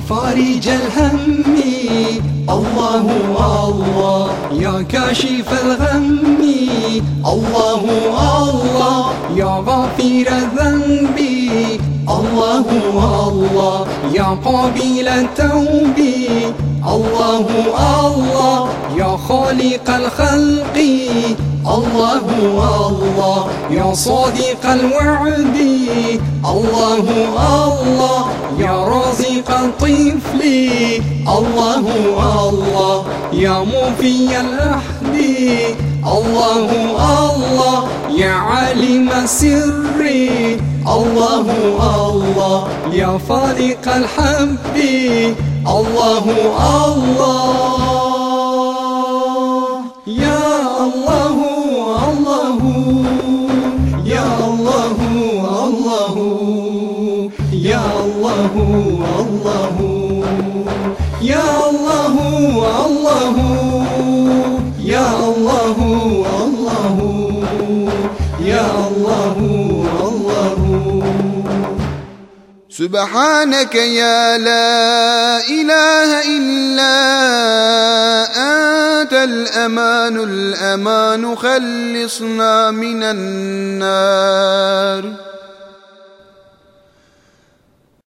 فارج الهم. الله الله يا كاشف الغم. الله الله يا غافر الذنب. الله الله يا قابل التوب. الله الله يا خالق الخلق. الله الله يا صادق الوعد. الله الله يا رازق الطفل الله الله يا موفي الأحد. الله الله يا عالم السر الله الله يا فالق الحب. الله الله يا الله الله يا الله الله يا الله الله. يا الله الله. يا الله الله. يا الله الله. سبحانك يا لا إله إلا أنت الأمان الأمان. خلصنا من النار.